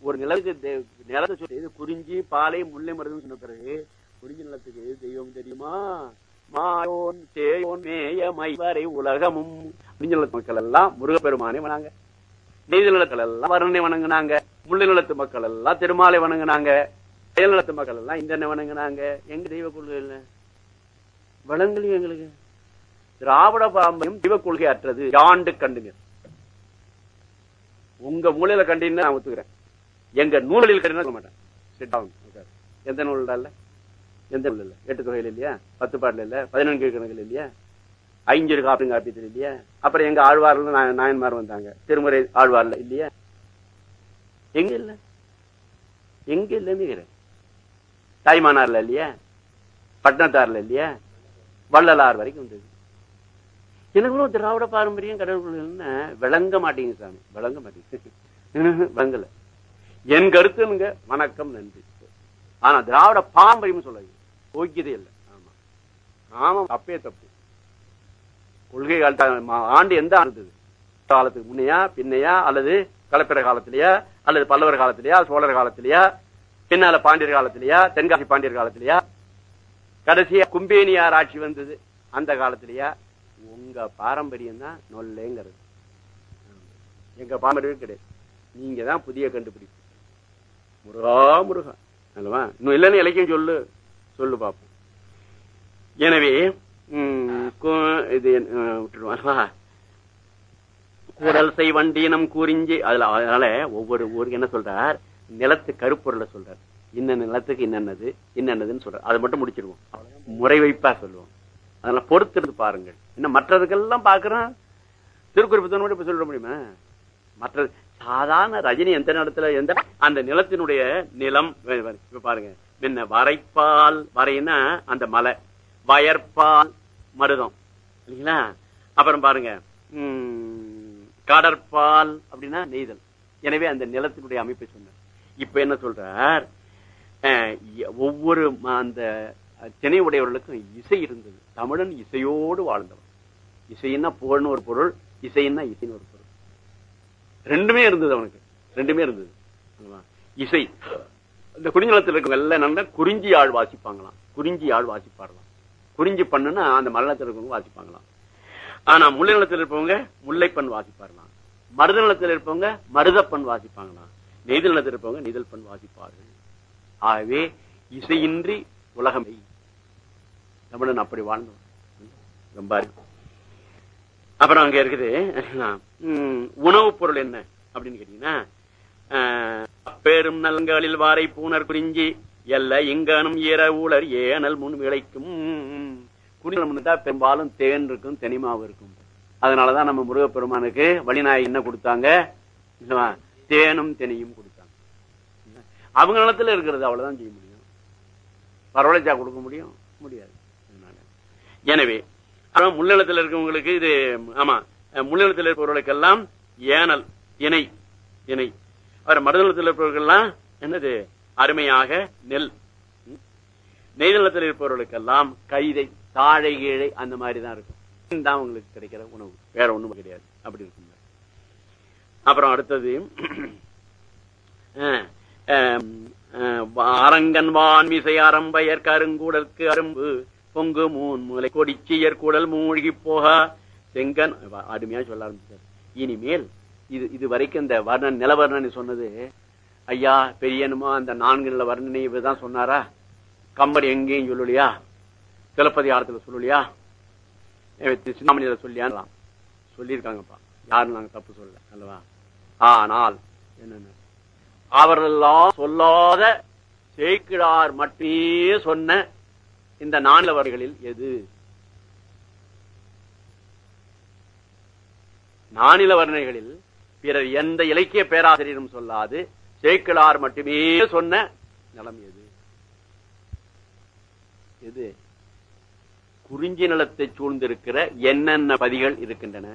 ஒரு நிலத்துக்கு நிலத்தை சொல்லி இது குறிஞ்சி பாலை முல்லை மருதுன்னு சொன்ன பிறகு குறிஞ்சி நிலத்துக்கு எது தெய்வம் தெரியுமா? மாயோன் சேயோன் மேய மைவரை உலகமும். குறிஞ்சி நிலத்து மக்கள் எல்லாம் முருகப்பெருமானை வணங்க. நீதி நிலத்துல எல்லாம் வருணனை வணங்குனாங்க. முல்லை நிலத்து மக்கள் எல்லாம் திருமாலை வணங்குனாங்க. செயல் நிலத்து மக்கள் எல்லாம் இந்த வணங்குனாங்க. எங்க தெய்வ கொள்கை இல்ல வழங்கலையும் எங்களுக்கு. திராவிட பாம்பையும் தெய்வ கொள்கை அற்றது யாண்டு கண்டுங்க. உங்க மூலையில கண்டின்னு நான் ஒத்துக்கிறேன். எங்க நூலில் சொல்ல மாட்டேன். எந்த நூல் இல்ல? எந்த நூல் இல்ல? எட்டு தொகையில் இல்லையா? பத்து பாடல இல்ல? பதினொன்று கணக்கில் இல்லையா? ஐஞ்சொரு காப்பி காப்பியத்தில் இல்லையா? அப்புறம் எங்க ஆழ்வார்ல நாயன்மார் வந்தாங்க. திருமுறை ஆழ்வார்ல இல்லையா? எங்க இல்ல? எங்க இல்லன்னு தாய்மானார்ல இல்லையா? பட்டணத்தார்ல இல்லையா? வள்ளலார் வரைக்கும் வந்தது. எனக்குள்ள திராவிட பாரம்பரியம் கடவுள் விளங்க மாட்டேங்குது சாமி. விளங்க மாட்டேங்குது. விளங்கலை. என் கருத்துங்க வணக்கம் நன்றி. ஆனா திராவிட பாரம்பரியம் சொல்லுங்க யோக்கியதே இல்லை. ஆமா. ஆமா அப்பே தப்பு. கொள்கை காலத்த மா- ஆண்டு எந்த ஆண்டு காலத்துக்கு முன்னையா பின்னையா அல்லது கலப்பிற காலத்திலேயா அல்லது பல்லவர் காலத்திலேயா சோழர் காலத்திலேயா பின்னால பாண்டியர் காலத்திலேயா தென்காசி பாண்டியர் காலத்திலேயா? கடைசியா கும்பேனியார் ஆட்சி வந்தது அந்த காலத்திலேயா? உங்க பாரம்பரியம் தான் நொல்லேங்கிறது. எங்க பாரம்பரியம் கிடையாது. நீங்க தான் புதிய கண்டுபிடிப்பு. முருகா முருகா. அல்லவா? இன்னும் இல்லைன்னு இலக்கியம் சொல்லு. சொல்லு பார்ப்போம் எனவே இது அஹ், விட்டுடுவாங்களா கூடல் செய் வண்டியினம் கூறிஞ்சி. அதுல அதனால ஒவ்வொரு ஊருக்கு என்ன சொல்றார்? நிலத்து கருப்பொருளை சொல்றார். இன்ன நிலத்துக்கு இன்னன்னது இன்னன்னதுன்னு சொல்றாரு. அதை மட்டும் முடிச்சிருவோம் முறை வைப்பா சொல்லுவோம். அதனால பொறுத்திருந்து பாருங்கள். இன்னும் மற்றதுக்கெல்லாம் பாக்குறோம் திருக்குறிப்பு மட்டும் இப்ப சொல்ல முடியுமா? மற்ற சாதாரண ரஜினி எந்த நிலத்துல எந்த அந்த நிலத்தினுடைய நிலம் இப்ப பாருங்க. என்ன வரைப்பால் வரைன்னா அந்த மலை. வயற்பால் மருதம். இல்லைங்களா? அப்புறம் பாருங்க. உம், கடற்பால் அப்படின்னா நெய்தல். எனவே அந்த நிலத்தினுடைய அமைப்பை சொன்னார். இப்ப என்ன சொல்றார்? அஹ், ஒவ்வொரு அந்த திணை உடையவர்களுக்கும் இசை இருந்தது. தமிழன் இசையோடு வாழ்ந்தவன். இசைன்னா புகழ்னு ஒரு பொருள் இசைன்னா இசைன்னு ஒரு பொருள். ரெண்டுமே இருந்தது அவனுக்கு. ரெண்டுமே இருந்தது. இசை. இந்த குறிஞ்சலத்தில் இருக்க வெள்ள நல்ல குறிஞ்சி ஆள் வாசிப்பாங்களாம். குறிஞ்சி ஆள் வாசிப்பாடலாம் குறிஞ்சி பண்ணுன்னா அந்த மரணத்தில் இருக்கவங்க வாசிப்பாங்களாம். ஆனா முல்லை நிலத்தில் இருப்பவங்க முல்லைப்பண் வாசிப்பாரலாம் மருத நிலத்தில் இருப்பவங்க மருதப்பண் வாசிப்பாங்களாம். நெய்தல் நிலத்தில் இருப்பவங்க நெய்தல் பண் வாசிப்பார்கள். ஆகவே இசையின்றி உலகமை. தமிழன் அப்படி வாழ்ந்தோம். ரொம்ப அப்புறம் அங்க இருக்குது உணவுப் பொருள் என்ன அப்படின்னு கேட்டீங்கன்னா ஆஹ், பெரும் நலங்களில் வாரை பூனர் குறிஞ்சி எல்ல இங்கனும் ஈர ஊழர் ஏனல் முன் விளைக்கும். குடிநலம்னுட்டா பெரும்பாலும் தேன் இருக்கும் தெனிமாவு இருக்கும். அதனாலதான் நம்ம முருகப்பெருமானுக்கு வழிநாய் என்ன கொடுத்தாங்க? தேனும் தெனியும் கொடுத்தாங்க. அவங்க நிலத்துல இருக்கிறது அவ்வளவுதான் செய்ய முடியும். பரவலைச்சா கொடுக்க முடியும்? முடியாது. எனவே அப்புறம் இருக்கவங்களுக்கு இது ஆமா முள்ளினத்தில் இருப்பவர்களுக்கெல்லாம் ஏனல் இணை இணை. அவர் மருதநிலத்தில் இருப்பவர்கள்லாம் என்னது? அருமையாக நெல். ம். நெய்தளத்தில் இருப்பவர்களுக்கெல்லாம் கைதை தாழை கீழே அந்த மாதிரி தான் இருக்கும். தான் உங்களுக்கு கிடைக்கிற உணவு. வேற ஒண்ணும் கிடையாது. அப்படி இருக்கும். அப்புறம் அடுத்தது அரங்கன் வான் விசை அரம்பயர் கருங்கூடற்கு அரும்பு பொங்கு மூன் முலை கொடிச்சியர் கூடல் மூழ்கி போக செங்கன் அருமையா சொல்ல ஆரம்பிச்சார். இனிமேல் இது இது வரைக்கும் இந்த வர்ணன் நிலவர்ணனை சொன்னது ஐயா பெரியனுமா அந்த நான்கு நில வர்ணனை தான் சொன்னாரா? கம்பர் எங்கேயும் சொல்லலையா? சிலப்பதிகாரத்துல சொல்லலையா? சின்னாமணியில சொல்லியான் சொல்லியிருக்காங்கப்பா. யாரும் நாங்க தப்பு சொல்ல அல்லவா? ஆனால் என்னன்னு? அவரெல்லாம் சொல்லாத சேக்கிழார் மட்டுமே சொன்ன இந்த நான்கு நானிலவர்களில் எது? நானில வர்ணைகளில் பிறர் எந்த இலக்கிய பேராசிரியரும் சொல்லாது சேக்கிழார் மட்டுமே சொன்ன நிலம் எது? எது? குறிஞ்சி நிலத்தை சூழ்ந்திருக்கிற என்னென்ன பதிகள் இருக்கின்றன?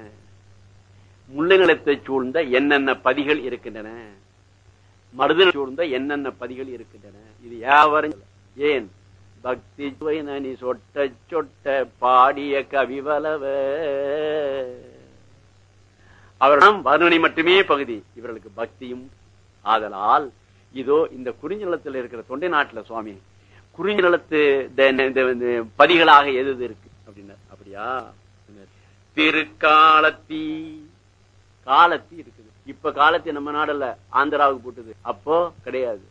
முல்லை நிலத்தை சூழ்ந்த என்னென்ன பதிகள் இருக்கின்றன? மருதனை சூழ்ந்த என்னென்ன பதிகள் இருக்கின்றன? இது யாவரும் ஏன்? பக்தி நனி சொட்ட சொட்ட பாடிய கவிவலவ அவரிடம் வர்ணனை மட்டுமே பகுதி. இவர்களுக்கு பக்தியும் ஆதலால் இதோ இந்த குறிஞ்சி நிலத்தில் இருக்கிற தொண்டை நாட்டுல சுவாமி குறிஞ்சி நிலத்து இந்த- இந்த- பதிகளாக எது எது இருக்கு? அப்படின்னா அப்படியா? திருக்காலத்தி. காலத்தி இருக்குது. இப்ப காலத்தி நம்ம நாடுல ஆந்திராவுக்கு போட்டுது. அப்போ கிடையாது.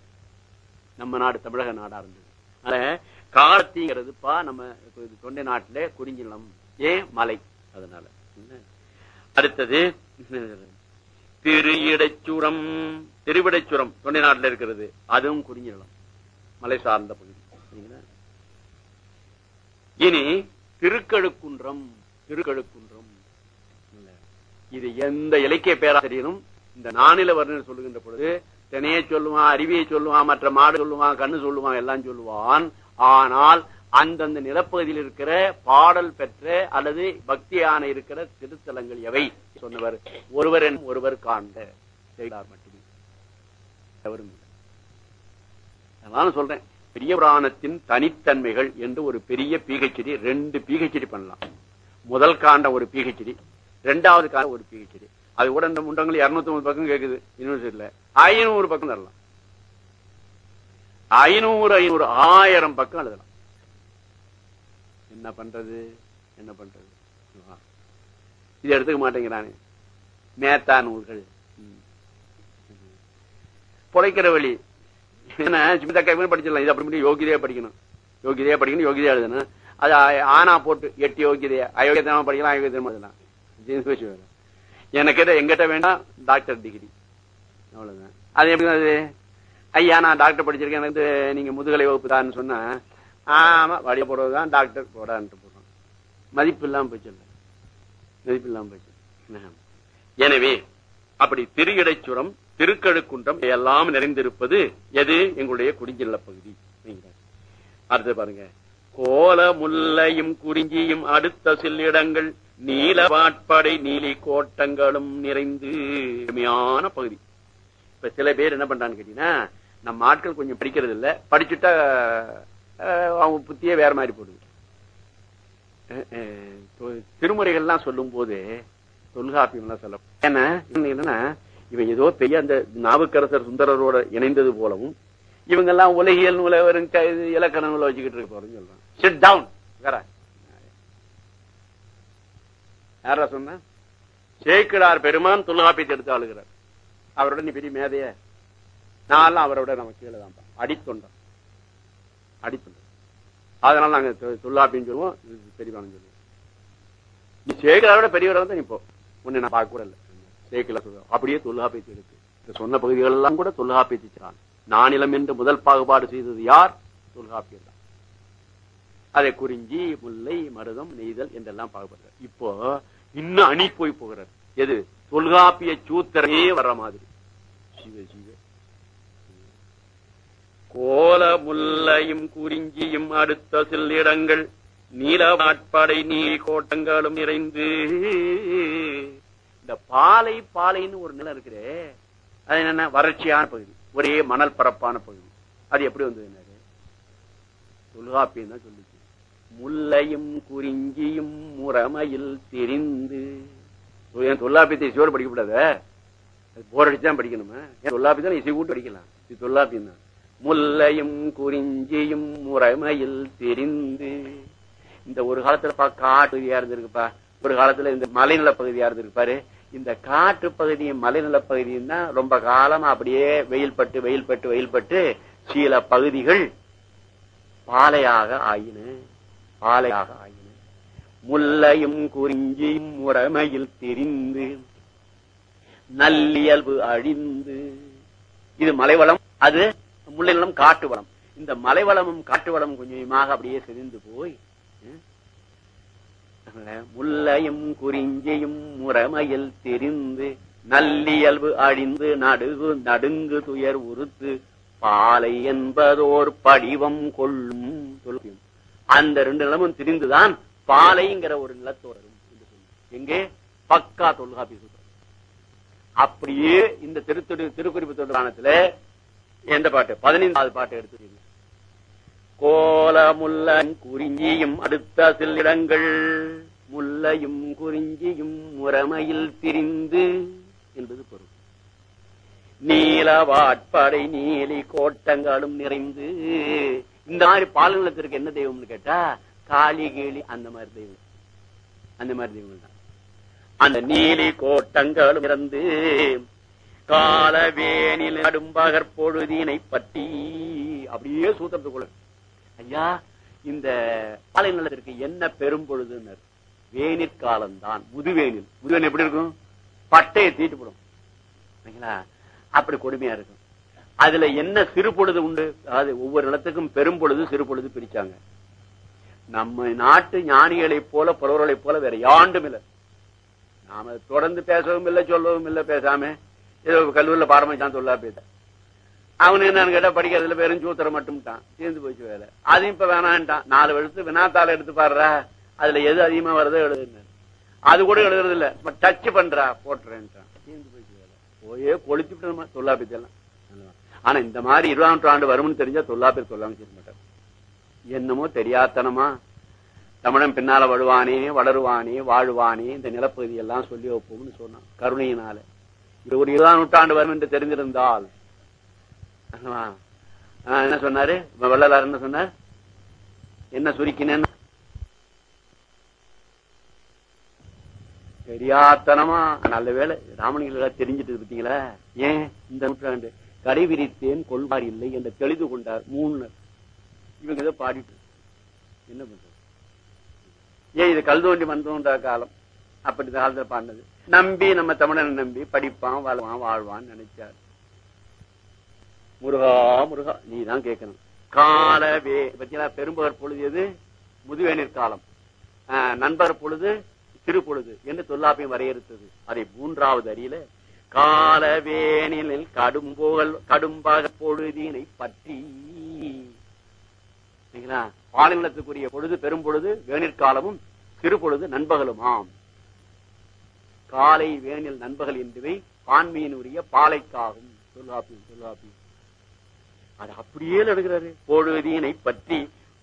நம்ம நாடு தமிழக நாடா இருந்தது. அதனால காலத்திங்கிறதுப்பா நம்ம தொண்டை நாட்டுல குறிஞ்சி நிலம் ஏன் மலை. அதனால அடுத்தது திரு இடைச்சுரம் திருவிடைச்சுரம் தொண்டை நாட்டில் இருக்கிறது. அதுவும் குறிஞ்சி மலை சார்ந்த பகுதி. இனி திருக்கழுக்குன்றம் திருக்கழுக்குன்றம். இது எந்த இலக்கிய பேராசிரியரும் இந்த நானில வர்ணன் சொல்லுகின்ற பொழுது தினையை சொல்லுவான் அறிவியை சொல்லுவான் மற்ற மாடு சொல்லுவான் கண்ணு சொல்லுவான் எல்லாம் சொல்லுவான். ஆனால் அந்தந்த நிலப்பகுதியில் இருக்கிற பாடல் பெற்ற அல்லது பக்தியான இருக்கிற திருத்தலங்கள் எவை? சொன்னவர். ஒருவர் என் ஒருவர் காண்ட செய்தார் மட்டுமே. எவரும் அதனால சொல்றேன். பெரிய புராணத்தின் தனித்தன்மைகள் என்று ஒரு பெரிய பீகச்செடி ரெண்டு பீகச்செடி பண்ணலாம். முதல் காண்ட ஒரு பீகச்செடி ரெண்டாவது காண்ட ஒரு பீகச்செடி அது கூட இந்த முண்டங்கள் இருநூத்தி ஐம்பது பக்கம் கேக்குது யூனிவர்சிட்டியில ஐநூறு பக்கம் தரலாம். ஐநூறு ஐநூறு ஆயிரம் பக்கம் எழுதலாம். என்ன பண்றது? என்ன பண்றது? இது எடுத்துக்க மாட்டேங்கிறானே. மேத்தா நூல்கள். பொழைக்கிற வழி. என்ன சுமிதா கைவன் படிச்சிடலாம். இது அப்படி மட்டும் யோகிதையா படிக்கணும். யோகிதையா படிக்கணும் யோகிதையா எழுதணும். அது ஆனா போட்டு எட்டு யோகிதையா. அயோக்கியத்தனமா படிக்கலாம் அயோக்கியத்தனமா எழுதலாம். ஜீன்ஸ் எங்கிட்ட வேண்டாம் டாக்டர் டிகிரி. அவ்வளவுதான். அது எப்படி அது ஐயா நான் டாக்டர் படிச்சிருக்கேன். எனக்கு நீங்க முதுகலை வகுப்பு தான் சொன்னா ஆமா வழிய போடுறதுதான் டாக்டர் போடான்ட்டு போடுறோம் மதிப்பு இல்லாம போய் மதிப்பு இல்லாம போச்சு எனவே அப்படி திரு இடைச்சுரம் திருக்கழுக்குன்றம் எல்லாம் நிறைந்திருப்பது எது? எங்களுடைய குடிஞ்சில்ல பகுதி. அடுத்து பாருங்க. கோல முல்லையும் குறிஞ்சியும் அடுத்த சில்லிடங்கள் நீல பாட்படை நீலி கோட்டங்களும் நிறைந்து எளிமையான பகுதி. இப்ப சில பேர் என்ன பண்றான்னு கேட்டீங்கன்னா நம்ம ஆட்கள் கொஞ்சம் படிக்கிறது இல்ல படிச்சுட்டா அவங்க புத்தியே வேற மாதிரி போடுது. திருமுறைகள்லாம் சொல்லும் போது தொல்காப்பியம்லாம் சொல்ல ஏன்னா என்னன்னா இவன் ஏதோ பெரிய அந்த நாவுக்கரசர் சுந்தரரோட இணைந்தது போலவும் இவங்க எல்லாம் உலகியல் நூலை வரும் வச்சுக்கிட்டு இருக்க போறேன்னு சொல்றான். சிட் டவுன் வேற. யாரா சொன்ன? சேக்கிடார் பெருமான் தொல்காப்பியத்தை எடுத்து ஆளுகிறார் அவரோட நீ பெரிய மேதைய. நான் அவரோட நமக்கு கீழே தான் அடித்தொண்டம். அடித்தொண்டம் அதனால நாங்க சொல்லா அப்படின்னு சொல்லுவோம் இது சொல்லுவோம். நீ சேகலாரோட பெரியவரை வந்து நீ போ. உன்னை நான் பார்க்க கூட இல்லை. சேகலா சொல்லுவோம் அப்படியே தொல்லா பேச்சு இருக்கு. சொன்ன பகுதிகள் எல்லாம் கூட தொல்லா பேச்சுச்சான் நானிலம் என்று முதல் பாகுபாடு செய்தது யார்? தொல்காப்பியர் தான். அதை குறிஞ்சி முல்லை மருதம் நெய்தல் என்றெல்லாம் பாகுபடுறார். இப்போ இன்னும் அணி போய் போகிறார். எது? தொல்காப்பிய சூத்திரமே வர்ற மாதிரி. சிவ சிவ கோல முல்லையும் குறிஞ்சியும் அடுத்த சில்லிடங்கள் நீலவாட்படை நீ கோட்டங்களும் நிறைந்து. இந்த பாலை பாலைன்னு ஒரு நிலம் இருக்குது அது என்னன்னா வறட்சியான பகுதி ஒரே மணல் பரப்பான பகுதி. அது எப்படி வந்தது தொல்காப்பியம் தான் சொல்லுச்சு. முல்லையும் குறிஞ்சியும் முறமையில் தெரிந்து. என் தொல்லாப்பியத்தை இசையோடு படிக்கக்கூடாத அது போர் அடிச்சு தான் படிக்கணுமா. ஏன் இசை கூட்டு படிக்கலாம். இது தொல்லாப்பியம் தான் முல்லையும் குறிஞ்சியும் முறைமையில் தெரிந்து இந்த ஒரு காலத்துலப்பா காட்டு பகுதியா இருந்திருக்குப்பா. ஒரு காலத்துல இந்த மலைநில பகுதியா இருந்திருப்பாரு இந்த காட்டு பகுதியும் மலைநில பகுதியும் தான் ரொம்ப காலமா அப்படியே வெயில் பட்டு வெயில் பட்டு வெயில் பட்டு சில பகுதிகள் பாலையாக ஆயின. பாலையாக ஆயின. முல்லையும் குறிஞ்சியும் முறைமையில் தெரிந்து நல்லியல்பு அழிந்து. இது மலைவளம். அது முல்லை நிலம் காட்டு வளம். இந்த மலை வளமும் காட்டு வளமும் கொஞ்சமாக அப்படியே செறிந்து போய் முல்லையும் குறிஞ்சியும் முறைமையில் தெரிந்து நல்லியல்பு அழிந்து நடுகு நடுங்கு துயர் உறுத்து பாலை என்பதோர் படிவம் கொள்ளும் சொல்லும் அந்த ரெண்டு நிலமும் திரிந்துதான் பாலைங்கிற ஒரு நிலத்தோரும் எங்கே? பக்கா தொல்காப்பி சொல்றோம் அப்படியே இந்த திருத்துடு திருக்குறிப்பு தொழிலானத்துல எந்த பாட்டு? பதினைந்தாவது பாட்டு எடுத்து கோல குறிஞ்சியும் அடுத்த சில்லிடங்கள் முல்லையும் குறிஞ்சியும் முறைமையில் பிரிந்து என்பது பொருள். நீல வாட்பாடை நீலி கோட்டங்களும் நிறைந்து இந்த மாதிரி பாலநிலத்திற்கு என்ன தெய்வம்னு கேட்டா காளி கீழி அந்த மாதிரி தெய்வம். அந்த மாதிரி தெய்வம் தான் அந்த நீலி கோட்டங்களும் இறந்து காலவேனில் நடும்பகற்பொழுதினை பற்றி அப்படியே சூத்திரத்துக்குள்ள. ஐயா இந்த பாலை நிலத்திற்கு என்ன பெரும் பொழுதுன்னு வேனிற் காலம்தான் முதுவேனில். முதுவேன் எப்படி இருக்கும்? பட்டையை தீட்டுப்படும். சரிங்களா? அப்படி கொடுமையா இருக்கும். அதுல என்ன சிறு பொழுது உண்டு? அதாவது ஒவ்வொரு நிலத்துக்கும் பெரும் பொழுது சிறு பொழுது பிரிச்சாங்க. நம்ம நாட்டு ஞானிகளைப் போல புலவர்களைப் போல வேற யாண்டும் இல்லை. நாம தொடர்ந்து பேசவும் இல்லை சொல்லவும் இல்லை பேசாம ஏதோ கல்லூரில பாரம்பரியம் சொல்லா பேச. அவனு என்னன்னு கேட்டா படிக்கிறதுல வெறும் சூத்திரம் மட்டும்ட்டான். தீர்ந்து போச்சு வேலை. அதையும் இப்ப வேணான்ட்டான். நாலு வருஷத்து வினாத்தால எடுத்து பாடுறா. அதுல எது அதிகமா வருதோ எழுதுன்னு அது கூட எழுதுறது இல்ல. டச் பண்றா. போட்டுறேன்ட்டான். தீர்ந்து போச்சு வேலை. போயே கொளுத்திவிட்டோமா தொல்லாபி எல்லாம். ஆனா இந்த மாதிரி இருபதாம் நூற்றாண்டு வரும்னு தெரிஞ்சா தொல்லாபேர் சொல்லாம செய்ய மாட்டார். என்னமோ தெரியாத்தனமா தமிழன் பின்னால வழுவானே வளருவானே வாழ்வானே இந்த நிலப்பகுதி எல்லாம் சொல்லி வைப்போம்னு சொன்னான். கருணையினால. இது ஒரு இருபதாம் நூற்றாண்டு வரும் என்று தெரிஞ்சிருந்தால் என்ன சொன்னாரு? வள்ளலார் என்ன சொன்னார்? என்ன சுருக்கினேன்னு? தெரியாத்தனமா நல்ல வேலை ராமணிகள் தெரிஞ்சிட்டு இருப்பீங்களா ஏன்? இந்த நூற்றாண்டு கடை விரித்தேன் கொள்வார் இல்லை என்று தெளிந்து கொண்டார் மூணு இவங்க இதை பாடிட்டு என்ன பண்றது? ஏன் இது கல் தோண்டி மண் தோன்றா காலம்? அப்படி காலத்தில் காலத்துல பாடினது. நம்பி நம்ம தமிழனை நம்பி படிப்பான் வாழ்வான் வாழ்வான் நினைச்சார். முருகா முருகா நீ தான் கேட்கணும் காலவே பத்தியா பெரும்பகர் பொழுது எது? முதுவேநீர் காலம். ஆஹ், நண்பர் பொழுது சிறு பொழுது என்று தொல்லாப்பையும் வரையறுத்தது. அதை மூன்றாவது அடியில காலவேனில் கடும்போகல் கடும்பாக பொழுதினை பற்றி. சரிங்களா? பொழுது பெரும் பொழுது வேணிற்காலமும் சிறு பொழுது நண்பகலுமாம். காலை வேனில் நண்பகல் என்பவை பான்மையினுடைய பாலைக்காகும். தொல்லாப்பி தொல்லாப்பி அது அப்படியே எடுக்கிறாரு பொழுதினை பற்றி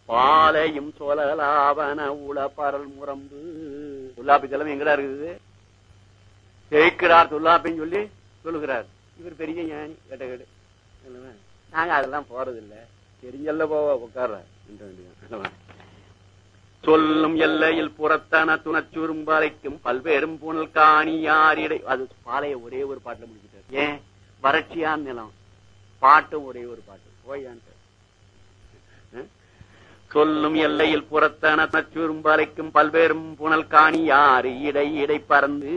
பாலையும் சொலலாவன பரல் முரம்பு. தொல்லாப்பி தலைமை எங்கடா இருக்குது? ஜெயிக்கிறார் தொல்லாப்பின்னு சொல்லி சொல்லுகிறார். இவர் பெரிய ஞானி கேட்ட கேடு நாங்க அதெல்லாம் போறதில்லை. தெரிஞ்சல்ல போவா உட்கார்ற என்று வேண்டியது சொல்லும் எல்லையில் புறத்தன துணச்சுரும்பலைக்கும் பல்வேறும் புனல் காணி யாரிடை அது பாலைய ஒரே ஒரு பாட்டுல முடிச்சுட்டார். ஏன்? வறட்சியான நிலம். பாட்டும் ஒரே ஒரு பாட்டு. போயான்ட்டு சொல்லும் எல்லையில் புறத்தன துணச்சுரும்பலைக்கும் பல்வேறும் புனல் காணி யாரு இடை இடை பறந்து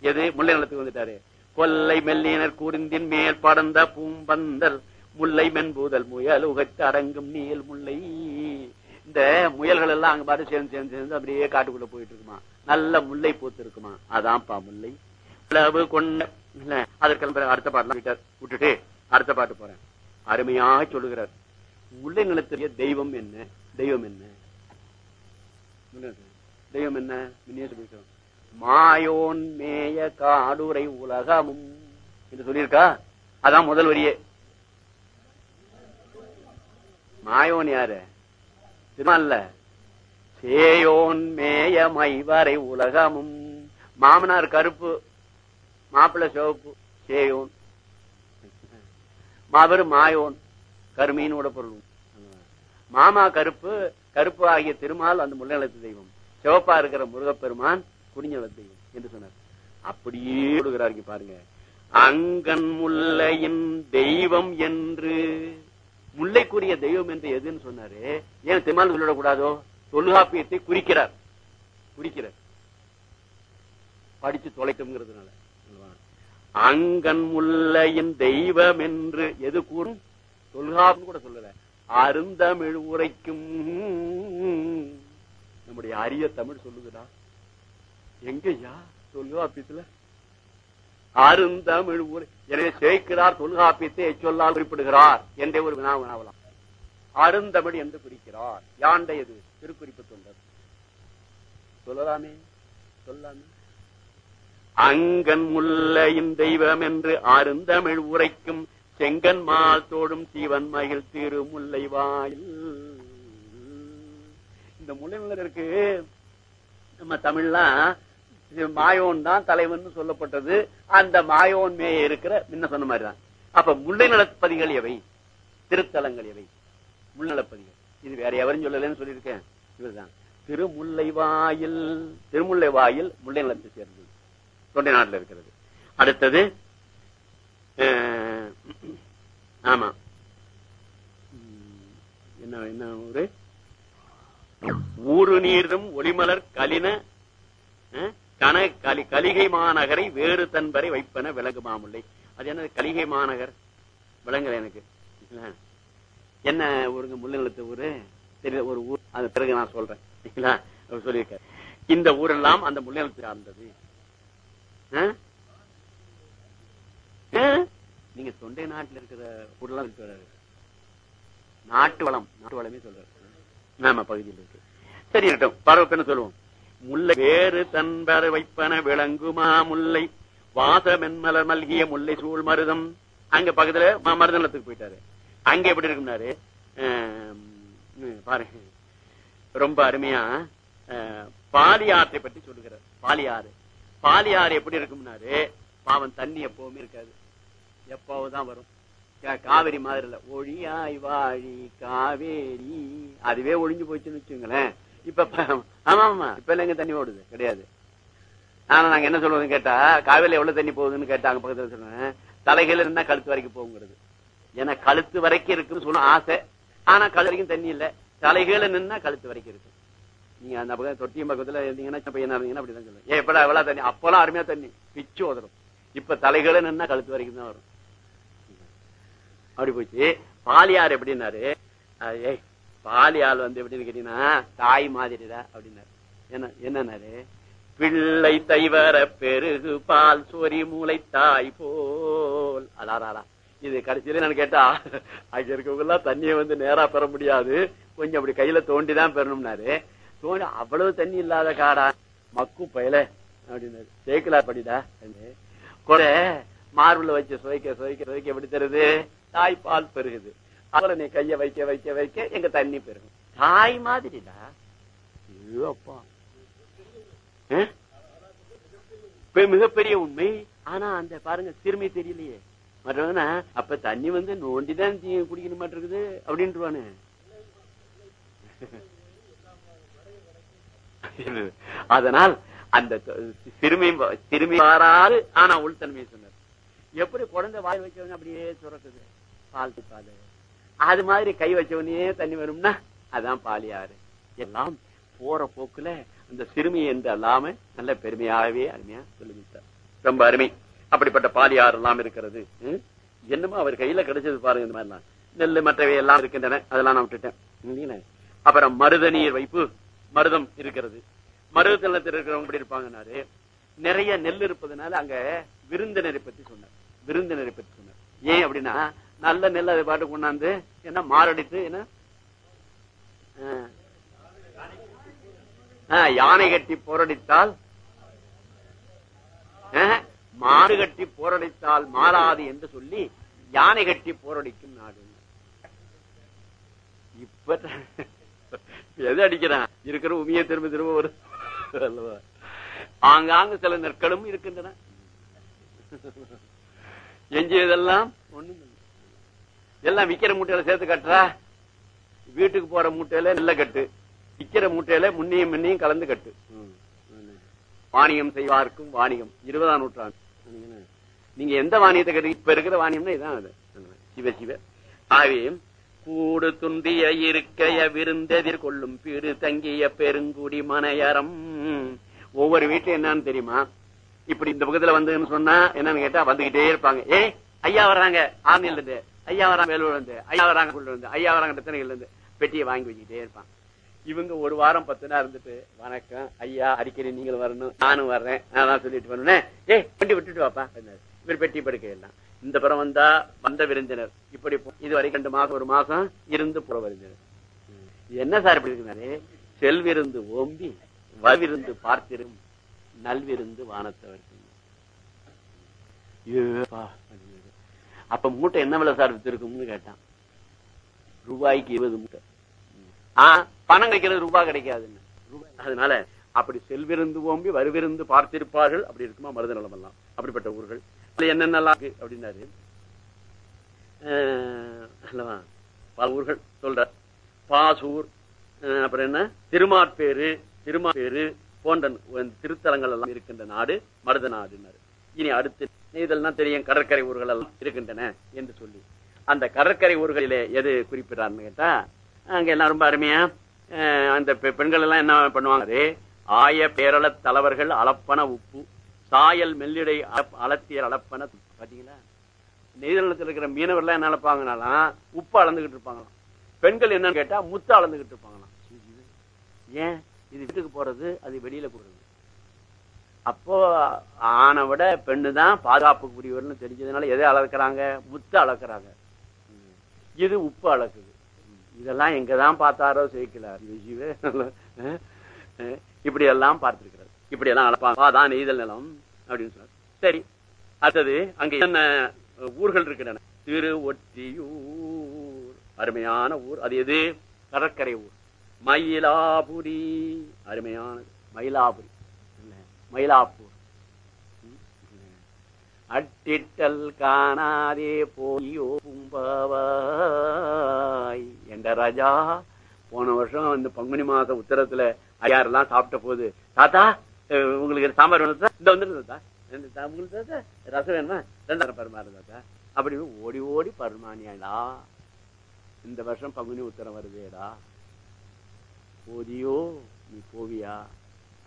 எது? முல்லை நிலத்துக்கு வந்துட்டாரு. கொல்லை மெல்லினர் குறிந்தின் மேல் படர்ந்த பூம்பந்தல் முல்லை மென்பூதல் முயல் உகத்து அடங்கும் நீல் முல்லை. இந்த முயல்கள் எல்லாம் அங்க பாட்டு சேர்ந்து சேர்ந்து சேர்ந்து அப்படியே காட்டுக்குள்ள போயிட்டு இருக்குமா? நல்ல முல்லை பூத்து இருக்குமா? அதான்ப்பா முல்லை. அளவு கொண்ட அதற்கெல்லாம் பிறகு அடுத்த பாட்டுலாம் விட்டார். விட்டுட்டு அடுத்த பாட்டு போறேன். அருமையாக சொல்லுகிறார். முல்லை நிலத்திலேயே தெய்வம் என்ன? தெய்வம் என்ன? தெய்வம் என்ன? மாயோன் மேய காடுரை உலகமும். என்று சொல்லியிருக்கா? அதான் முதல் வரியே. மாயோன் யாரு? திருமல்ல சேயோன் மேய மைவரை உலகமும். மாமனார் கருப்பு மாப்பிள்ளை சிவப்பு சேயோன். மாபெரும் மாயோன் கருமீனோட பொருள் மாமா கருப்பு கருப்பு ஆகிய திருமால் அந்த முல்லைநிலத்து தெய்வம். சிவப்பா இருக்கிற முருகப்பெருமான் குடிஞ்சல தெய்வம் என்று சொன்னார். அப்படியே கொடுக்கிறார் பாருங்க. அங்கன் முல்லையின் தெய்வம் என்று முல்லைக்குரிய தெய்வம் என்று எதுன்னு சொன்னாரு? ஏன் திருமால் சொல்லிடக்கூடாதோ? தொல்காப்பியத்தை குறிக்கிறார். குறிக்கிறார். படிச்சு தொலைக்கும்ங்கிறதுனால அங்கன் முல்லையின் தெய்வம் என்று எது கூறும்? தொல்காப்புன்னு கூட சொல்லல. அருந்தமிழ் உரைக்கும். நம்முடைய அரிய தமிழ் சொல்லுதுடா. எங்கய்யா? தொல்காப்பியத்துல? அருந்தமிழ் உரை எனவே சேர்க்கிறார் தொல்காப்பியத்தை சொல்லால் குறிப்பிடுகிறார் என்றே ஒரு வினா வினாவலாம். அருந்தமிழ் என்று குறிக்கிறார் யாண்டையது திருக்குறிப்பு தொண்டர் சொல்லலாமே சொல்லாமே. அங்கன் முல்லையின் தெய்வம் என்று அருந்தமிழ் உரைக்கும் செங்கன் மால் தோடும் சீவன் மகிழ் திரு முல்லை வாயில். இந்த முல்லை இருக்கு. நம்ம தமிழ்லாம் மாயோன் தான் தலைவன் சொல்லப்பட்டது. அந்த மாயோன் மேய இருக்கிற முன்ன சொன்ன மாதிரிதான். அப்ப முல்லை நலப்பதிகள் எவை? திருத்தலங்கள் எவை? முள்நலப்பதிகள் இது வேற எவரும் சொல்லலன்னு சொல்லியிருக்கேன். இவர்தான். திருமுல்லை வாயில் திருமுல்லை வாயில் முல்லை நலத்தை சேர்ந்தது. தொண்டை நாட்டில் இருக்கிறது. அடுத்தது ஆமா. உம், என்ன என்ன ஊரு? ஊரு நீரும் ஒளிமலர் கலின கன கலி கலிகை மாநகரை வேறு தன்பரை வைப்பன விலகுமாமுல்லை அது என்ன கலிகை மாநகர்? விளங்கல எனக்கு. என்ன ஊருங்க முள்ளநிலத்து ஊரு? தெரியல ஒரு ஊர். அது பிறகு நான் சொல்றேன். சரிங்களா? சொல்லியிருக்காரு. இந்த ஊரெல்லாம் அந்த முள்ளநிலத்தை சார்ந்தது. நீங்க தொண்டை நாட்டுல இருக்கிற ஊரெல்லாம் சொல்றாரு நாட்டு வளம் நாட்டு வளமே சொல்றாரு. நாம பகுதியில் இருக்கு. சரி இருக்கட்டும் பரவப்பென்னு சொல்லுவோம்? முல்லை வேறு தன்பர வைப்பன விளங்குமா முல்லை? வாசமென்மலர் மல்கிய முல்லை சூழ் மருதம். அங்க பக்கத்துல மருத மருதநலத்துக்கு போயிட்டாரு. அங்க எப்படி இருக்கும்னாரு? பாருங்க ரொம்ப அருமையா அஹ், பாலியாற்றை பற்றி சொல்லுகிறார். பாலியாறு. பாலியாறு எப்படி இருக்கும்னாரு? பாவம் தண்ணி எப்பவுமே இருக்காது. எப்பவுதான் வரும்? காவேரி காவிரி மாதிரி இல்ல. ஒழியாய் வாழி காவேரி. அதுவே ஒழிஞ்சு போச்சுன்னு வச்சுங்களேன் இப்ப ஆமா ஆமா. இப்ப எங்க தண்ணி ஓடுது. கிடையாது. ஆனா நாங்க என்ன சொல்லுவோம் கேட்டா காவிரில எவ்வளவு தண்ணி போகுதுன்னு கேட்டாங்க பக்கத்துல சொல்றேன் தலைகையில இருந்தா கழுத்து வரைக்கும் போகுங்கிறது. ஏன்னா கழுத்து வரைக்கும் இருக்குன்னு சொல்ல ஆசை. ஆனா கழுத்து வரைக்கும் தண்ணி இல்ல. தலைகையில நின்னா கழுத்து வரைக்கும் இருக்கு நீங்க அந்த பக்கம் தொட்டியும் பக்கத்துல இருந்தீங்கன்னா பையனா இருந்தீங்கன்னா அப்படிதான் சொல்லுவேன். ஏன் எப்படா எவ்வளவு தண்ணி. அப்பெல்லாம் அருமையா தண்ணி. பிச்சு உதரும் இப்ப தலைகையில நின்னா கழுத்து வரைக்கும் தான் வரும். அப்படி போச்சு. பாலியார் எப்படின்னாரு? ஏய் பாலியால் வந்து எப்படின்னு கேட்டீங்கன்னா தாய் மாதிரிதான் அப்படின்னாரு. என்ன என்னன்னாரு? பிள்ளை தைவர பெருகு பால் சொரி மூளை தாய் போல். அதாரா இது கடைசியில நான் கேட்டா அங்க இருக்கவங்க எல்லாம் தண்ணியை வந்து நேரா பெற முடியாது. கொஞ்சம் அப்படி கையில தோண்டிதான் பெறணும்னாரு. தோண்டி அவ்வளவு தண்ணி இல்லாத காடா. மக்கு பயல அப்படின்னாரு. சேக்கலா படிடா கூட மார்பிள் வச்சு சுவைக்க சுவைக்க சுவைக்க எப்படி தருது? தாய்ப்பால் பெருகுது. அவளை நீ கைய வைக்க வைக்க வைக்க எங்க தண்ணி பெருகும் தாய் மாதிரிடா. அப்பா. மிகப்பெரிய உண்மை. ஆனா அந்த பாருங்க சிறுமை தெரியலையே. மற்றவங்க அப்ப தண்ணி வந்து நோண்டிதான் குடிக்கணும் மாட்டிருக்குது அப்படின்ட்டுவானு அதனால் அந்த சிறுமி சிறுமி வாராது ஆனா உள்தன்மையை சொன்னார். எப்படி குழந்தை வாய் வச்சவங்க அப்படியே சுரக்குது. பால் பால் அது மாதிரி கை வச்சவனே தண்ணி வரும்னா அதான் பாலியாறு. எல்லாம் போற போக்குல அந்த சிறுமி என்று அல்லாம நல்ல பெருமையாகவே அருமையா சொல்லிவிட்டார் ரொம்ப அருமை. அப்படிப்பட்ட பாலியாறு எல்லாம் இருக்கிறது. என்னமோ அவர் கையில கிடைச்சது பாருங்க இந்த மாதிரிலாம். நெல்லு மற்றவை எல்லாம் இருக்கின்றன. அதெல்லாம் நான் விட்டுட்டேன். அப்புறம் மருத நீர் வைப்பு. மருதம் இருக்கிறது. மருதத்தில் இருக்கிறவங்க எப்படி இருப்பாங்கன்னாரு? நிறைய நெல் இருப்பதனால அங்க விருந்தினரை பத்தி சொன்னார். விருந்தினரை பத்தி சொன்னார். ஏன் அப்படின்னா நல்ல நெல் அதை பாட்டு கொண்டாந்து என்ன மாரடித்து என்ன? யானை கட்டி போரடித்தால் மாறு கட்டி போரடித்தால் மாறாது என்று சொல்லி யானை கட்டி போரடிக்கும் நாடு. இப்ப எது அடிக்கிறான்? இருக்கிற உமிய திரும்ப திரும்ப ஒரு அல்லவா? ஆங்காங்கு சில நெற்களும் இருக்கின்றன. எஞ்சியதெல்லாம் ஒண்ணு எல்லாம் விக்கிற மூட்டையில சேர்த்து கட்டுறா? வீட்டுக்கு போற மூட்டையில நெல்ல கட்டு. விக்கிற மூட்டையில முன்னையும் முன்னையும் கலந்து கட்டு. வாணியம் செய்வார்க்கும் வாணிகம். இருபதாம் நூற்றாண்டு. நீங்க எந்த வாணியத்தை கட்டு இப்ப இருக்கிற வாணியம்னா இதான் அது. சிவ சிவ. ஆகவே கூடு துந்திய இருக்கைய விருந்தெதிர் கொள்ளும் பீடு தங்கிய பெருங்குடி மனையரம். ஒவ்வொரு வீட்டுல என்னன்னு தெரியுமா? இப்படி இந்த பக்கத்துல வந்து சொன்னா என்னன்னு கேட்டா வந்துகிட்டே இருப்பாங்க. ஏ ஐயா வர்றாங்க. ஆர்னில இருந்து. ஐயா வராங்க வேலூர்ல இருந்து ஐயா வராங்க இருந்து ஐயா வராங்க இருந்து பெட்டியை வாங்கி வச்சுக்கிட்டே இருப்பான். இவங்க ஒரு வாரம் பத்து நாள் இருந்துட்டு வணக்கம். ஐயா அடிக்கடி நீங்களும் வரணும் நானும் வர்றேன். நான் சொல்லிட்டு வரணும் ஏ வண்டி விட்டுட்டு வாப்பா இவர் பெட்டி படுக்க எல்லாம். இந்த புறம் வந்தா வந்த விருந்தினர். இப்படி இது வரைக்கும் ரெண்டு மாசம் ஒரு மாசம் இருந்து புற விருந்தினர். என்ன சார் இப்படி இருக்கிறாரு செல்விருந்து ஓம்பி வவிருந்து பார்த்திரும் நல்விருந்து வானத்தவர். அப்ப மூட்டை என்ன விலை சார் வித்திருக்கும்னு கேட்டான். ரூபாய்க்கு இருபது மூட்டை. ஆஹ் பணம் கிடைக்கிறது ரூபாய் கிடைக்காதுன்னு. ரூபாய். அதனால அப்படி செல்விருந்து ஓம்பி வருவிருந்து பார்த்திருப்பார்கள். அப்படி இருக்குமா மருத நிலம் எல்லாம் அப்படிப்பட்ட ஊர்கள். என்னென்னலாம் இருக்கு அப்படின்னாரு. அஹ், அல்லவா? பல ஊர்கள் சொல்ற பாசூர் அஹ், அப்புறம் என்ன? திருமாட்பேரு திருமாப்பேரு போன்ற திருத்தலங்கள் எல்லாம் இருக்கின்ற நாடு மருத நாடுனாரு இனி அடுத்து இதெல்லாம் தெரியும் கடற்கரை ஊர்கள் எல்லாம் இருக்கின்றன என்று சொல்லி. அந்த கடற்கரை ஊர்களிலே எது குறிப்பிடறாருன்னு கேட்டா அங்க எல்லாம் ரொம்ப அருமையா அந்த பெ- பெண்கள் எல்லாம் என்ன பண்ணுவாங்க? ஆய பேரள தலைவர்கள் அளப்பன உப்பு சாயல் மெல்லிடை அளப்- அளப்பன பாத்தீங்களா? நெய்தளத்தில் இருக்கிற மீனவர்லாம் என்ன அளப்பாங்கனாலாம் உப்பு அளந்துகிட்டு இருப்பாங்களாம். பெண்கள் என்னன்னு கேட்டா முத்து அளந்துகிட்டு இருப்பாங்களாம். ஏன்? இது வீட்டுக்கு போறது அது வெளியில போறது. அப்போ ஆணை விட பெண்ணு தான் பாதுகாப்புக்குரியவர்னு தெரிஞ்சதுனால எதை அளக்குறாங்க? முத்து அளக்குறாங்க. இது உப்பு அளக்குது. இதெல்லாம் எங்கதான் பார்த்தாரோ சேர்க்கலார் இப்படி எல்லாம் பார்த்திருக்கிறார். இப்படி எல்லாம் அளப்பாங்க அதான் நெய்தல் நிலம் அப்படின்னு சொன்னார் சரி அடுத்தது அங்க என்ன ஊர்கள் இருக்கின்றன? திரு ஒற்றியூர் அருமையான ஊர். அது எது? கடற்கரை ஊர். மயிலாபுரி. அருமையானது. மயிலாபுரி. மயிலாப்பூர். அட்டிட்டல் காணாதே போயோ கும்பவாய் என்ற ராஜா போன வருஷம் இந்த பங்குனி மாச உத்தரத்துல ஐயாரெல்லாம் சாப்பிட்ட போது தாத்தா உங்களுக்கு சாம்பார் வேணும் இந்த வந்துருது தாத்தா. உங்களுக்கு ரசம் வேணுமா? ரெண்டாயிரம் பரிமாறு அப்படின்னு அப்படி ஓடி ஓடி பருமானியாடா இந்த வருஷம் பங்குனி உத்தரம் வருதேடா. போதியோ நீ போவியா?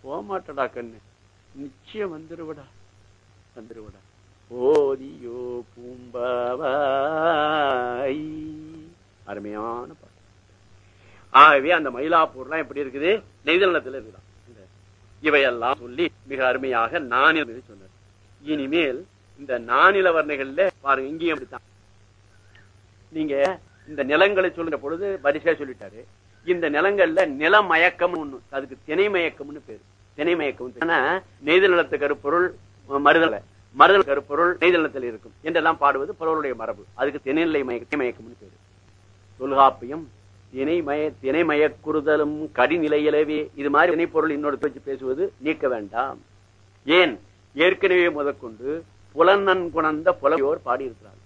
போக மாட்டடா கண்ணு. நிச்சயம் வந்துருவடா. வந்துருவடா. ஓதியோ பூம்பாவாய். அருமையான பாட்டு. ஆகவே அந்த மயிலாப்பூர்லாம் எப்படி இருக்குது? நெய்தலத்தில் இருக்குதான் இவையெல்லாம் சொல்லி மிக அருமையாக நானில சொன்னார். இனிமேல் இந்த நானில வர்ணைகள்ல பாருங்க இங்கேயும் அப்படித்தான். நீங்க இந்த நிலங்களை சொல்ற பொழுது வரிசையா சொல்லிட்டாரு. இந்த நிலங்கள்ல நிலமயக்கம் ஒண்ணு அதுக்கு திணை மயக்கம்னு பேரு. தினைமயக்கம் ஆனா நெய்தல் நிலத்து கருப்பொருள் மருதல மருதல் கருப்பொருள் நெய்தல் நிலத்தில் இருக்கும். என்றெல்லாம் பாடுவது பொருளுடைய மரபு. அதுக்கு திணைநிலை மயக்க மயக்கம்னு பேரு. தொல்காப்பியம் திணைமய திணைமயக்குறுதலும் கடிநிலையிலவே இது மாதிரி திணைப்பொருள் இன்னொரு வச்சு பேசுவது நீக்க வேண்டாம். ஏன்? ஏற்கனவே முதற்கொண்டு புலனன் குணந்த புலவையோர் பாடியிருக்கிறாங்க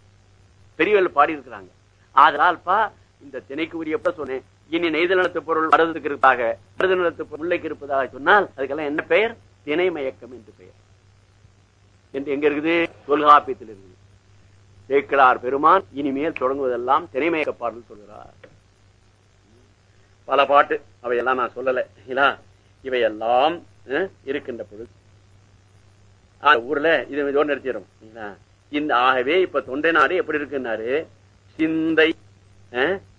பெரியவர்கள் பாடியிருக்கிறாங்க. அதனால்பா இந்த திணைக்கு உரிய சொன்னேன்? இனி நெய்தலத்து பொருள் மருதுக்கு இருப்பதாக மருத நிலத்து முல்லைக்கு இருப்பதாக சொன்னால் அதுக்கெல்லாம் என்ன பெயர்? திணை மயக்கம் என்று பெயர். என்று எங்க இருக்குது? தொல்காப்பியத்தில் இருக்குது. சேக்கிழார் பெருமான் இனிமேல் தொடங்குவதெல்லாம் திணைமயக்க பாடல் சொல்கிறார். பல பாட்டு அவையெல்லாம் நான் சொல்லலை. இவையெல்லாம் இருக்கின்ற பொழுது. ஊர்ல இது இதோட நிறுத்திடும் இந்த ஆகவே இப்ப தொண்டை நாடு எப்படி இருக்குன்னாரு? சிந்தை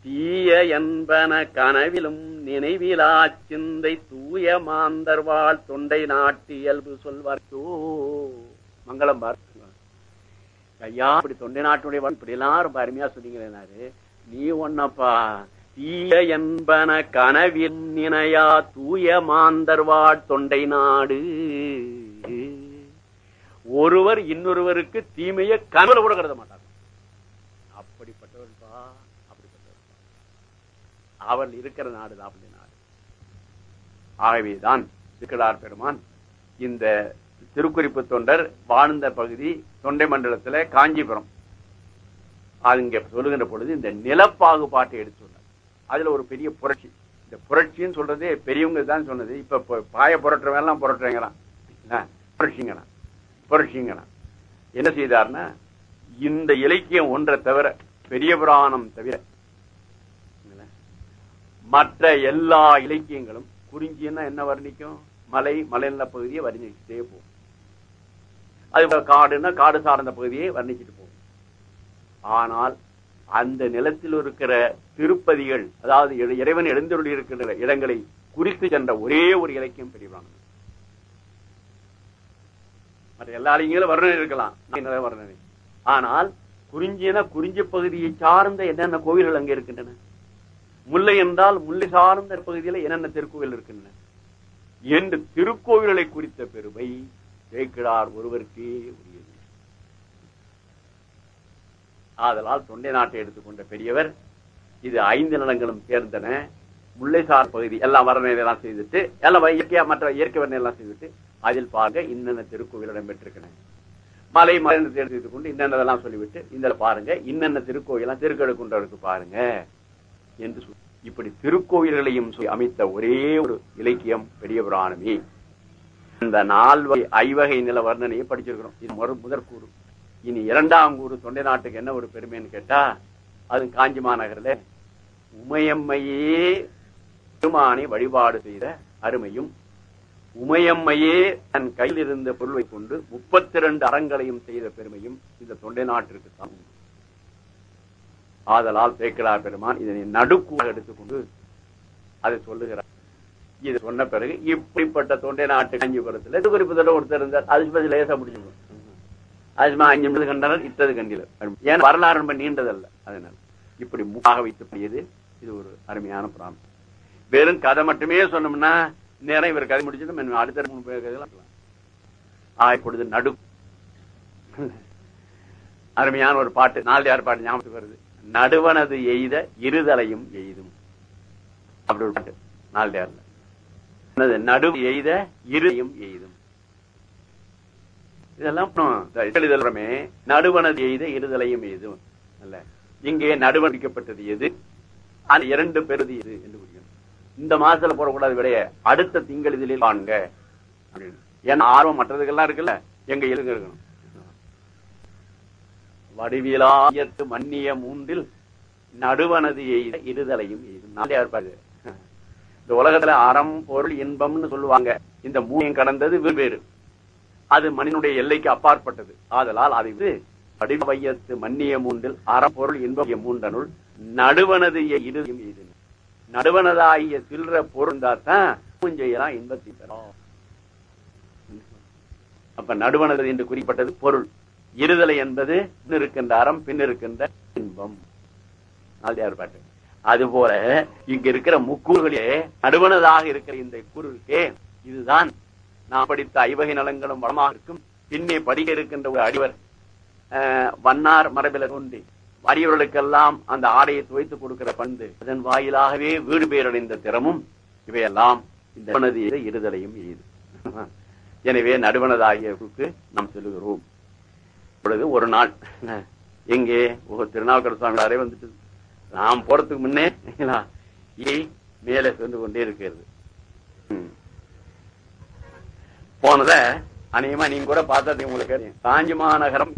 தீய என்பன கனவிலும் நினைவிலா சிந்தை தூய மாந்தர்வாள் தொண்டை நாட்டு இயல்பு சொல்வார்த்தோ மங்களம் பார்த்து ஐயா இப்படி தொண்டை நாட்டுடைய இப்படி எல்லாம் ரொம்ப அருமையா சொன்னீங்களேனாரு நீ ஒன்னப்பா தீய என்பன கனவில் நினையா தூய மாந்தர்வாள் தொண்டை நாடு. ஒருவர் இன்னொருவருக்கு தீமையை கனவுல கூட கருத மாட்டாங்க அப்படிப்பட்டவர்பா அவள் இருக்கிற நாடுதான் அப்படி நாடு. ஆகவேதான் திருக்கடார் பெருமான் இந்த திருக்குறிப்பு தொண்டர் வாழ்ந்த பகுதி தொண்டை மண்டலத்துல காஞ்சிபுரம். அது இங்க சொல்லுகின்ற பொழுது இந்த நிலப்பாகுபாட்டை எடுத்து சொன்னார். அதுல ஒரு பெரிய புரட்சி. இந்த புரட்சின்னு சொல்றதே பெரியவங்க தான் சொன்னது. இப்ப பாய புரட்டுறவன் எல்லாம் புரட்டுறேங்கிறான் என்ன? புரட்சிங்கிறான் என்ன செய்தார்னா இந்த இலக்கியம் ஒன்றை தவிர பெரிய புராணம் தவிர மற்ற எல்லா இலக்கியங்களும் குறிஞ்சின்னா என்ன வர்ணிக்கும்? மலை மலைநில பகுதியை வர்ணிச்சுட்டே போகும். அது காடுன்னா காடு சார்ந்த பகுதியை வர்ணிச்சுட்டு போகும். ஆனால் அந்த நிலத்தில் இருக்கிற திருப்பதிகள் அதாவது இறைவன் எழுந்தருளி இருக்கின்ற இடங்களை குறித்து சென்ற ஒரே ஒரு இலக்கியம் பெரிய மற்ற எல்லா இலக்கியங்களும் வர்ணனை இருக்கலாம். வர்ணனை. ஆனால் குறிஞ்சின குறிஞ்சி பகுதியை சார்ந்த என்னென்ன கோவில்கள் அங்கே இருக்கின்றன? முல்லை என்றால் முல்லை சார்ந்த பகுதியில் என்னென்ன திருக்கோவில் இருக்கின்றன? என்று திருக்கோவில்களை குறித்த பெருமை சேக்கிழார் ஒருவருக்கே உரியது. ஆதலால் தொண்டை நாட்டை எடுத்துக்கொண்ட பெரியவர் இது ஐந்து நிலங்களும் சேர்ந்தன. முல்லைசார் பகுதி எல்லாம் வரணையெல்லாம் எல்லாம் செய்துட்டு எல்லாம் இயற்கையா மற்ற இயற்கை வர்ணனை எல்லாம் செய்துட்டு அதில் பாருங்க இன்னென்ன திருக்கோவில் இடம்பெற்றிருக்கிறேன் மலை மருந்து எடுத்து கொண்டு இன்னென்னதெல்லாம் சொல்லிவிட்டு இந்த பாருங்க இன்னென்ன திருக்கோயிலாம் திருக்கெடுக்குன்றவருக்கு பாருங்க. என்று சொல்லி இப்படி திருக்கோயில்களையும் அமைத்த ஒரே ஒரு இலக்கியம் பெரிய புராணமே இந்த நால்வகை ஐவகை நில வர்ணனையை படிச்சிருக்கிறோம். இது மறு முதற் கூறு. இனி இரண்டாம் கூறு தொண்டை நாட்டுக்கு என்ன ஒரு பெருமைன்னு கேட்டா அது காஞ்சி மாநகரில் உமையம்மையே பெருமானை வழிபாடு செய்த அருமையும் உமையம்மையே தன் கையில் இருந்த பொருளை கொண்டு முப்பத்தி இரண்டு அறங்களையும் செய்த பெருமையும் இந்த தொண்டை நாட்டிற்கு தான் ஆதலால் சேக்கிழார் பெருமான் இதனை நடுக்கூட எடுத்துக்கொண்டு அதை சொல்லுகிறார். இது சொன்ன பிறகு இப்படிப்பட்ட தொண்டை நாட்டு காஞ்சிபுரத்தில் குறிப்பு குறிப்பிட்ட ஒருத்தர் இருந்தார்? அது பத்தி லேசா முடிஞ்சுக்கணும் அதுமா அஞ்சு நிமிடம் கண்டனர் இத்தது கண்டில. ஏன் வரலாறு ரொம்ப நீண்டதல்ல அதனால. இப்படி மூக்காக வைத்து பண்ணியது இது ஒரு அருமையான பிராணம். வெறும் கதை மட்டுமே சொன்னோம்னா நேரம் இவர் கதை முடிச்சிடும் இன்னும் அடுத்த மூணு பேர் கதையெல்லாம் இருக்கலாம். இப்பொழுது நடு அருமையான ஒரு பாட்டு நாலு யார் பாட்டு ஞாபகத்துக்கு வருது. நடுவனது எய்த இருதலையும் எய்தும். அப்படி விட்டு நாலு நடு எய்த இருதையும் எய்தும். இதெல்லாம் எழுதலுமே நடுவனது எய்த இருதலையும் எய்தும். அல்ல. இங்கே நடுவடிக்கப்பட்டது எது? அது இரண்டு பெருதி எது என்று முடியும் இந்த மாசத்துல போடக்கூடாது விடைய. அடுத்த திங்கள் இதில் காண்க அப்படின்னு. ஏன்னா ஆர்வம் மற்றதுக்கெல்லாம் இருக்குல்ல. எங்க எழுங்க இருக்கணும். வடிவிலாயத்து மன்னிய மூன்றில் நடுவனது எய்த இருதலையும் இந்த உலகத்துல அறம் பொருள் இன்பம்னு சொல்லுவாங்க. இந்த மூலியம் கடந்தது வெவ்வேறு அது மனிதனுடைய எல்லைக்கு அப்பாற்பட்டது. ஆதலால் அதை வடிவ வையத்து மன்னிய மூன்றில் அறம் பொருள் இன்பம் மூன்றனுள் நடுவனது இருதயம் இது நடுவனதாகிய சில்ற பொருள் தான் செய்யலாம் இன்பத்தை பெறும் அப்ப நடுவனது என்று குறிப்பிட்டது பொருள். இருதலை என்பது இருக்கின்ற அறம் பின் இருக்கின்ற இன்பம். பாட்டு? அதுபோல இங்க இருக்கிற முக்கூறுகளே நடுவனதாக இருக்கிற இந்த கூறுக்கே இதுதான் நான் படித்த ஐவகை நலங்களும் வளமாக இருக்கும். பின்னே படிக்க இருக்கின்ற ஒரு அடிவர் அஹ், வண்ணார் மரபில தோன்றி அரியவர்களுக்கெல்லாம் அந்த ஆடையை துவைத்து கொடுக்கிற பண்பு அதன் வாயிலாகவே வீடு பெயரடைந்த திறமும் இவையெல்லாம் இந்த இருதலையும் எய்து. எனவே நடுவனதாகிய நாம் சொல்லுகிறோம். இப்பொழுது ஒரு நாள் எங்கே திருநாவுக்கர சுவாமி அறை வந்துட்டு நாம் போறதுக்கு முன்னே ஏய் மேலே சென்று கொண்டே இருக்கிறது. போனத அநேகமா நீங்க கூட பார்த்தது உங்களுக்கு. காஞ்சி மாநகரம்